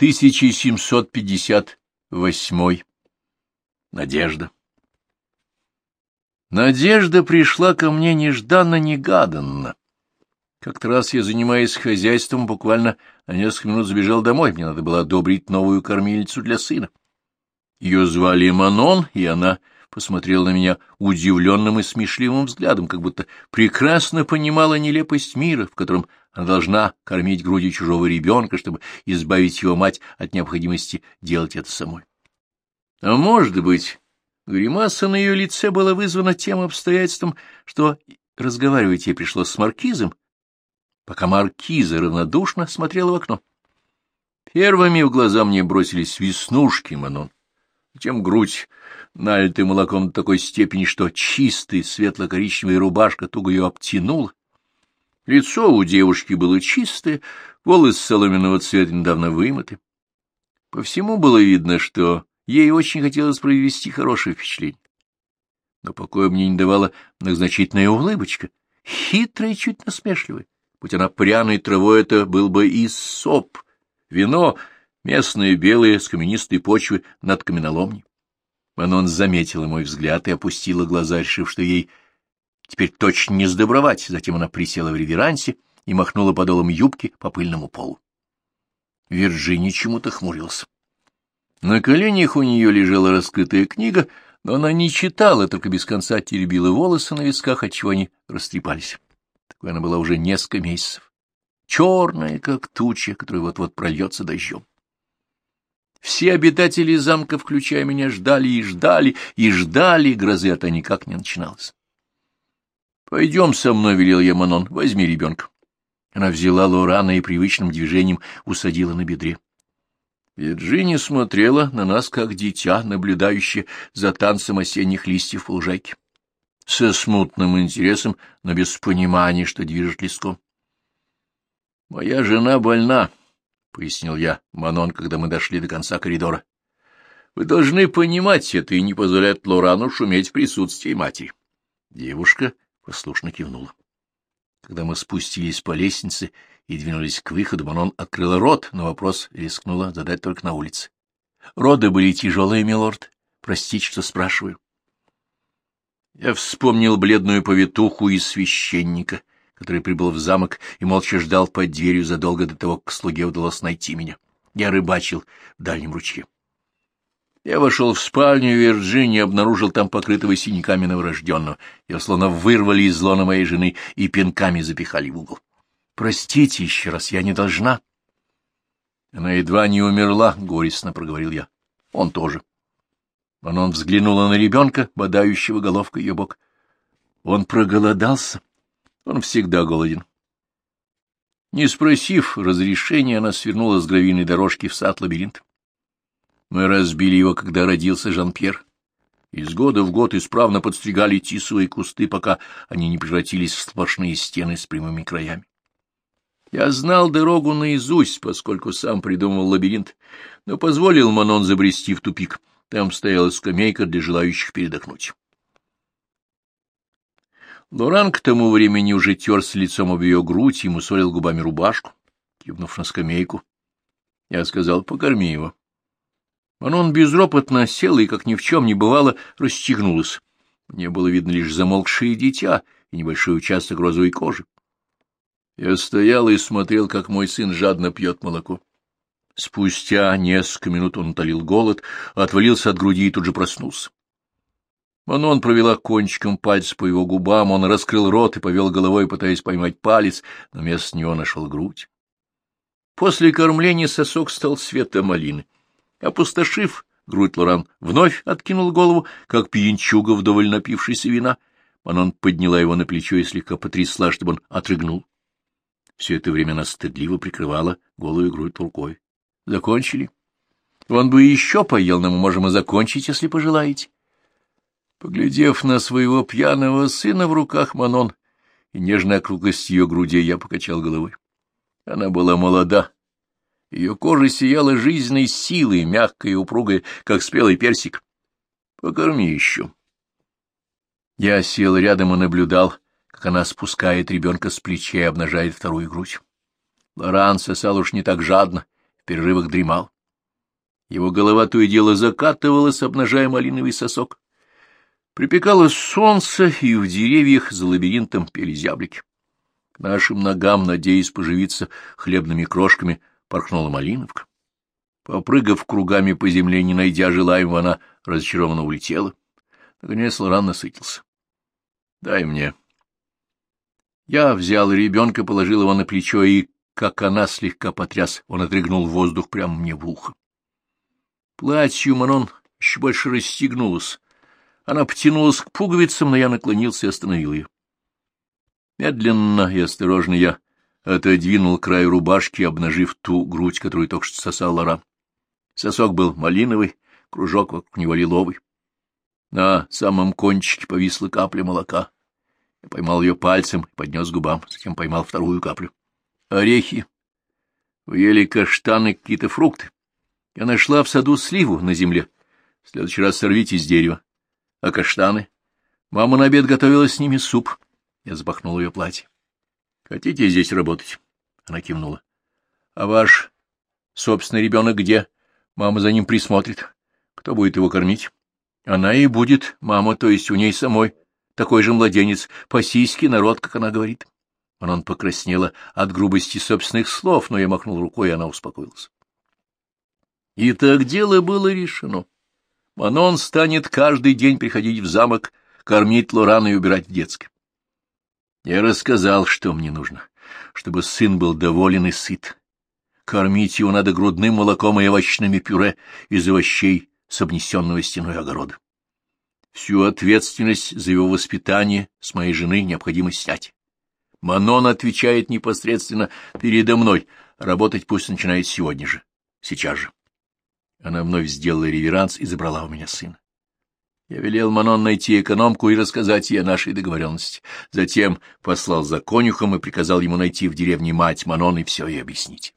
1758. Надежда. Надежда пришла ко мне нежданно-негаданно. Как-то раз я, занимаясь хозяйством, буквально на несколько минут забежал домой. Мне надо было одобрить новую кормилицу для сына. Ее звали Манон, и она посмотрела на меня удивленным и смешливым взглядом, как будто прекрасно понимала нелепость мира, в котором она должна кормить грудью чужого ребенка, чтобы избавить его мать от необходимости делать это самой. А может быть, гримаса на ее лице была вызвана тем обстоятельством, что разговаривать ей пришлось с маркизом, пока маркиза равнодушно смотрела в окно. Первыми в глаза мне бросились веснушки Манон, затем грудь, налитая молоком до такой степени, что чистая светло-коричневая рубашка туго ее обтянула, Лицо у девушки было чистое, волосы соломенного цвета недавно вымыты. По всему было видно, что ей очень хотелось произвести хорошее впечатление. Но покоя мне не давала многозначительная улыбочка, хитрая и чуть насмешливая. Будь она пряной травой, это был бы и соп, вино, местное белое, с каменистой почвы над каменоломней. Манон заметила мой взгляд и опустила глаза, решив, что ей Теперь точно не сдобровать. Затем она присела в реверансе и махнула подолом юбки по пыльному полу. Вирджини чему-то хмурился. На коленях у нее лежала раскрытая книга, но она не читала, только без конца теребила волосы на висках, отчего они растрепались. Такой она была уже несколько месяцев. Черная, как туча, которая вот-вот прольется дождем. Все обитатели замка, включая меня, ждали и ждали, и ждали, грозы это никак не начиналось. — Пойдем со мной, — велел я Манон, — возьми ребенка. Она взяла Лорана и привычным движением усадила на бедре. Вирджиния смотрела на нас, как дитя, наблюдающее за танцем осенних листьев по лужайке. Со смутным интересом, но без понимания, что движет леском. — Моя жена больна, — пояснил я Манон, когда мы дошли до конца коридора. — Вы должны понимать это и не позволять Лорану шуметь в присутствии матери. Девушка послушно кивнула. Когда мы спустились по лестнице и двинулись к выходу, Манон открыла рот, но вопрос рискнула задать только на улице. Роды были тяжелые, милорд. Простите, что спрашиваю. Я вспомнил бледную повитуху и священника, который прибыл в замок и молча ждал под дверью задолго до того, как слуге удалось найти меня. Я рыбачил в дальнем ручье. Я вошел в спальню Вирджинии и обнаружил там покрытого синяками новорожденного. Его словно вырвали из лона моей жены и пинками запихали в угол. — Простите еще раз, я не должна. Она едва не умерла, — горестно проговорил я. Он тоже. Он взглянула на ребенка, бодающего головкой ее бок. Он проголодался. Он всегда голоден. Не спросив разрешения, она свернула с гравийной дорожки в сад-лабиринт. Мы разбили его, когда родился Жан-Пьер. Из года в год исправно подстригали тисовые кусты, пока они не превратились в сплошные стены с прямыми краями. Я знал дорогу наизусть, поскольку сам придумал лабиринт, но позволил Манон забрести в тупик. Там стояла скамейка для желающих передохнуть. Лоран к тому времени уже тер с лицом об ее грудь и мусолил губами рубашку, кивнув на скамейку. Я сказал, покорми его. Манон безропотно села и, как ни в чем не бывало, расстегнулась. Мне было видно лишь замолкшее дитя и небольшой участок розовой кожи. Я стоял и смотрел, как мой сын жадно пьет молоко. Спустя несколько минут он утолил голод, отвалился от груди и тут же проснулся. Манон провела кончиком пальца по его губам, он раскрыл рот и повел головой, пытаясь поймать палец, но вместо него нашел грудь. После кормления сосок стал цвета малины. Опустошив грудь, Лоран вновь откинул голову, как пьянчуга, вдоволь напившийся вина. Манон подняла его на плечо и слегка потрясла, чтобы он отрыгнул. Все это время она стыдливо прикрывала голую грудь рукой. Закончили. Он бы еще поел, но мы можем и закончить, если пожелаете. Поглядев на своего пьяного сына в руках Манон и нежной округлость ее груди, я покачал головой. Она была молода, ее кожа сияла жизненной силой, мягкая и упругая, как спелый персик. Покорми еще. Я сел рядом и наблюдал, как она спускает ребенка с плеча и обнажает вторую грудь. Лоран сосал уж не так жадно, перерывах дремал. Его голова то и дело закатывалась, обнажая малиновый сосок. Припекало солнце, и в деревьях за лабиринтом пели зяблики. К нашим ногам, надеясь поживиться хлебными крошками, порхнула малиновка. Попрыгав кругами по земле, не найдя желаемого, она разочарованно улетела. Наконец Лоран насытился. — Дай мне. Я взял ребенка, положил его на плечо, и, как она слегка потряс, он отрыгнул воздух прямо мне в ухо. Платью Манон еще больше расстегнулась. Она потянулась к пуговицам, но я наклонился и остановил ее. Медленно и осторожно я отодвинул край рубашки, обнажив ту грудь, которую только что сосал Лоран. Сосок был малиновый, кружок вокруг него лиловый. На самом кончике повисла капля молока. Я поймал ее пальцем и поднес к губам, затем поймал вторую каплю. Орехи. Вы ели каштаны, какие-то фрукты. Я нашла в саду сливу на земле. В следующий раз сорвите с дерева. А каштаны? Мама на обед готовила с ними суп. Я запахнул ее платье. Хотите здесь работать? Она кивнула. А ваш собственный ребенок где? Мама за ним присмотрит. Кто будет его кормить? Она и будет, мама, то есть у ней самой, такой же младенец, по-сиськи народ, как она говорит. Манон покраснела от грубости собственных слов, но я махнул рукой, и она успокоилась. И так дело было решено. Манон станет каждый день приходить в замок, кормить Лорана и убирать в детской. Я рассказал, что мне нужно, чтобы сын был доволен и сыт. Кормить его надо грудным молоком и овощными пюре из овощей с обнесенного стеной огорода. Всю ответственность за его воспитание с моей жены необходимо снять. Манон отвечает непосредственно передо мной. Работать пусть начинает сегодня же, сейчас же. Она вновь сделала реверанс и забрала у меня сына. Я велел Манон найти экономку и рассказать ей о нашей договоренности. Затем послал за конюхом и приказал ему найти в деревне мать Манон и все ей объяснить.